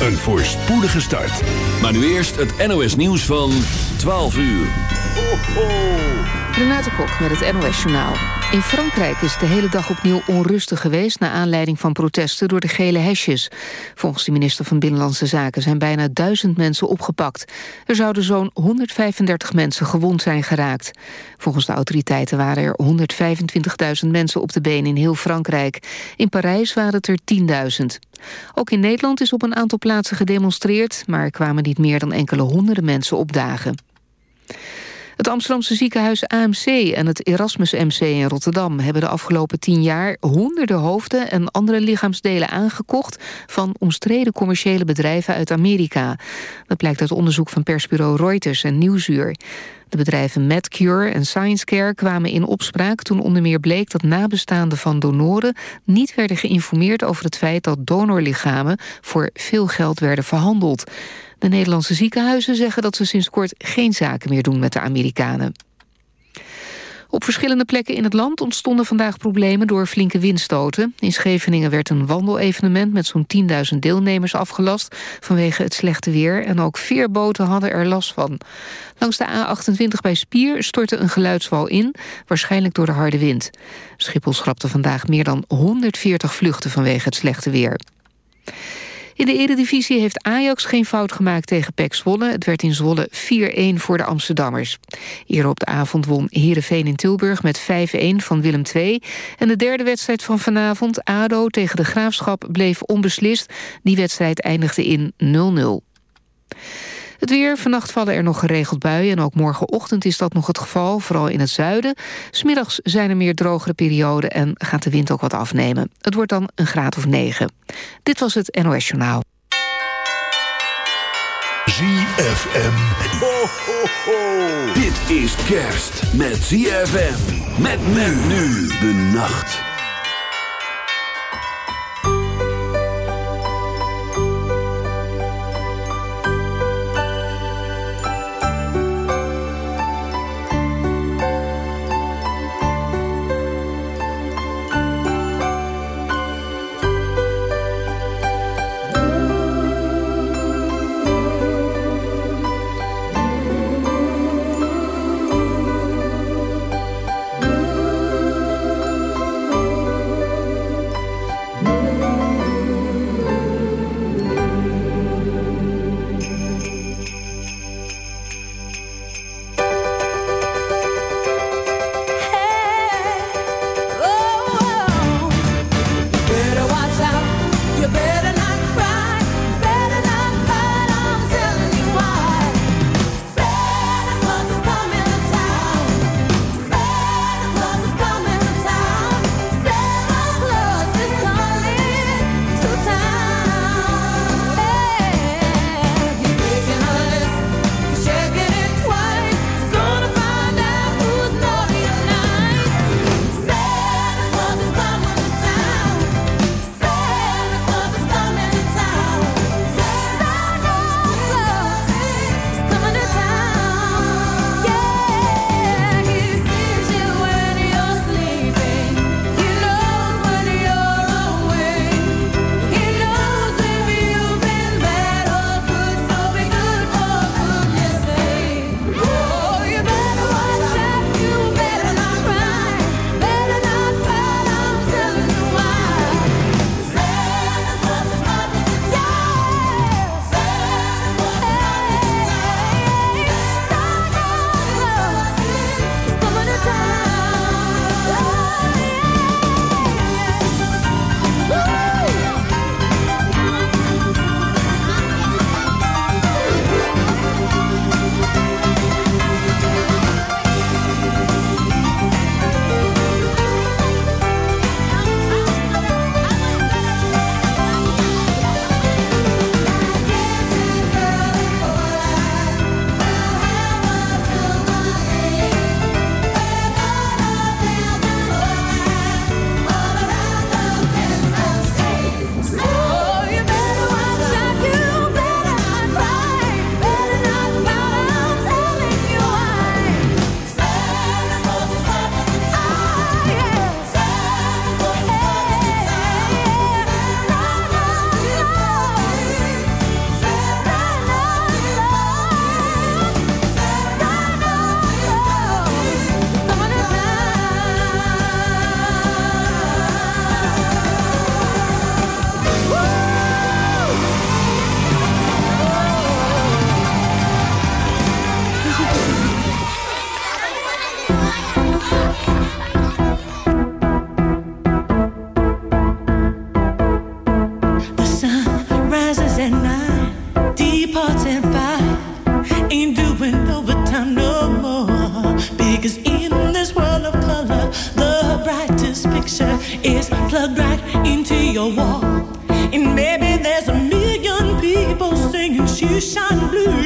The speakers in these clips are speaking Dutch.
Een voorspoedige start. Maar nu eerst het NOS nieuws van 12 uur. Ho, ho. Renate Kok met het NOS Journaal. In Frankrijk is de hele dag opnieuw onrustig geweest... naar aanleiding van protesten door de gele hesjes. Volgens de minister van Binnenlandse Zaken zijn bijna duizend mensen opgepakt. Er zouden zo'n 135 mensen gewond zijn geraakt. Volgens de autoriteiten waren er 125.000 mensen op de been in heel Frankrijk. In Parijs waren het er 10.000. Ook in Nederland is op een aantal plaatsen gedemonstreerd... maar er kwamen niet meer dan enkele honderden mensen opdagen. Het Amsterdamse ziekenhuis AMC en het Erasmus MC in Rotterdam... hebben de afgelopen tien jaar honderden hoofden en andere lichaamsdelen aangekocht... van omstreden commerciële bedrijven uit Amerika. Dat blijkt uit onderzoek van persbureau Reuters en Nieuwsuur. De bedrijven MedCure en ScienceCare kwamen in opspraak... toen onder meer bleek dat nabestaanden van donoren... niet werden geïnformeerd over het feit dat donorlichamen... voor veel geld werden verhandeld. De Nederlandse ziekenhuizen zeggen dat ze sinds kort geen zaken meer doen met de Amerikanen. Op verschillende plekken in het land ontstonden vandaag problemen door flinke windstoten. In Scheveningen werd een wandelevenement met zo'n 10.000 deelnemers afgelast vanwege het slechte weer en ook veerboten hadden er last van. Langs de A28 bij Spier stortte een geluidswal in, waarschijnlijk door de harde wind. Schiphol schrapte vandaag meer dan 140 vluchten vanwege het slechte weer. In de eredivisie heeft Ajax geen fout gemaakt tegen PEC Zwolle. Het werd in Zwolle 4-1 voor de Amsterdammers. Eerder op de avond won Heerenveen in Tilburg met 5-1 van Willem II. En de derde wedstrijd van vanavond, ADO tegen de Graafschap, bleef onbeslist. Die wedstrijd eindigde in 0-0. Het weer, vannacht vallen er nog geregeld buien... en ook morgenochtend is dat nog het geval, vooral in het zuiden. Smiddags zijn er meer drogere perioden en gaat de wind ook wat afnemen. Het wordt dan een graad of 9. Dit was het NOS Journaal. ZFM. Ho, ho, ho. Dit is kerst met ZFM. Met men nu de nacht. structure is plugged right into your wall. And maybe there's a million people singing shoeshine blues.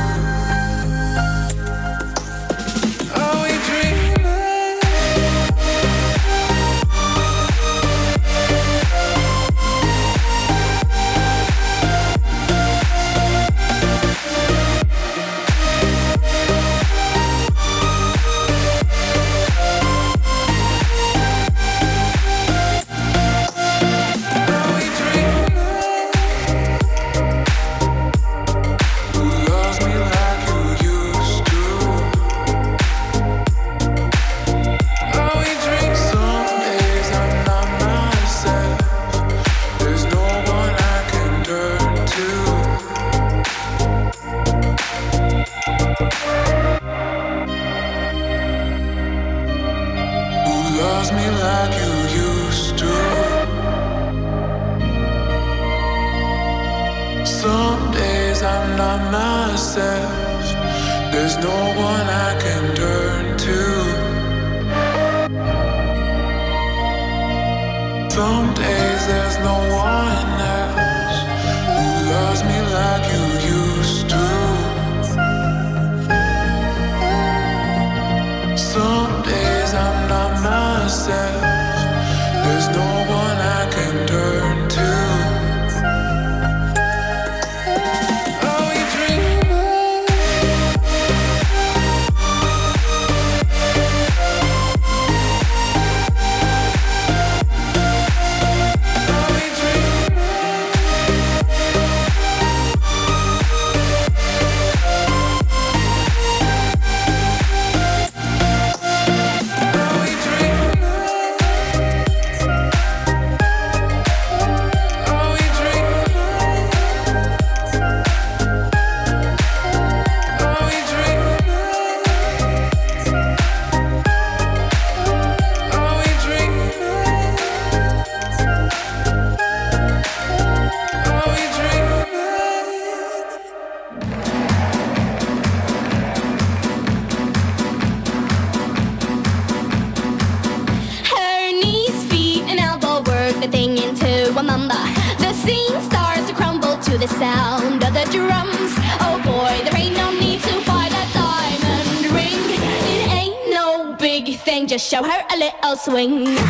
Swing.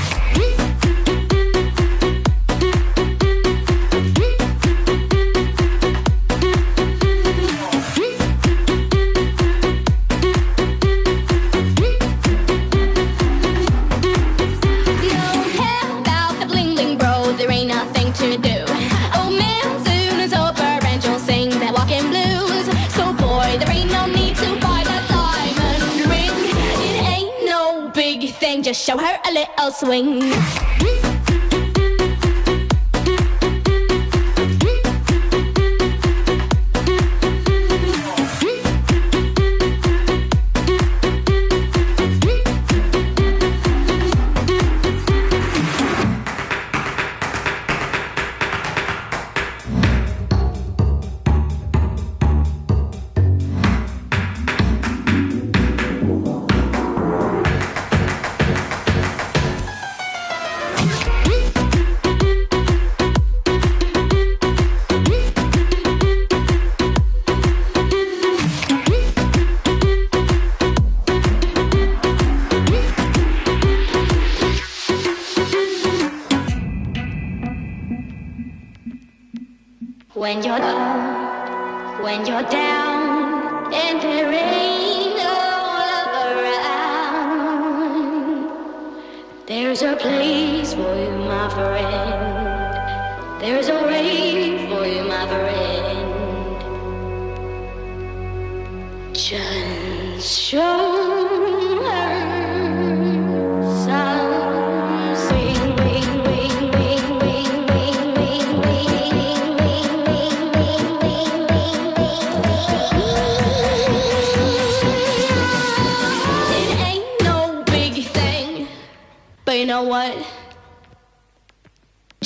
enjoyed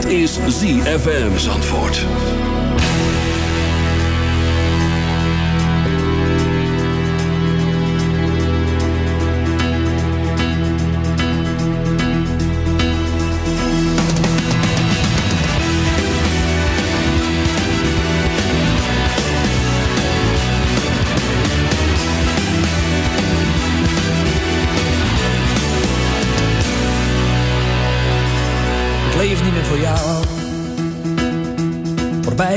Dit is ZFM antwoord.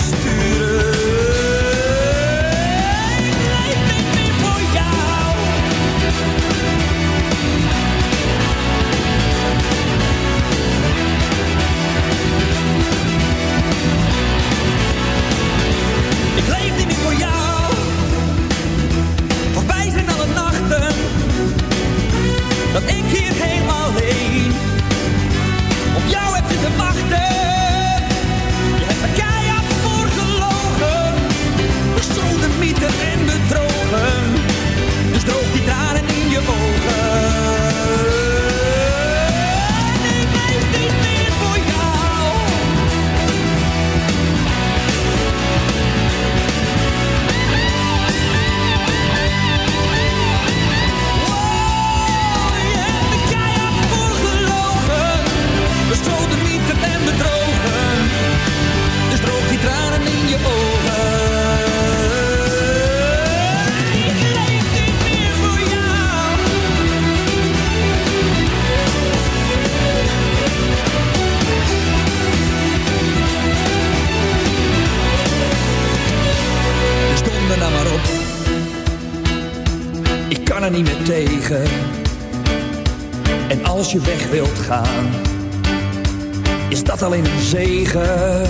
Ik geef niet meer voor jou Ik leef niet meer voor jou. Waar wij zijn aan het nachten. Dat ik alleen een zegen.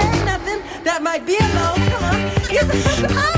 pretend nothing that might be a low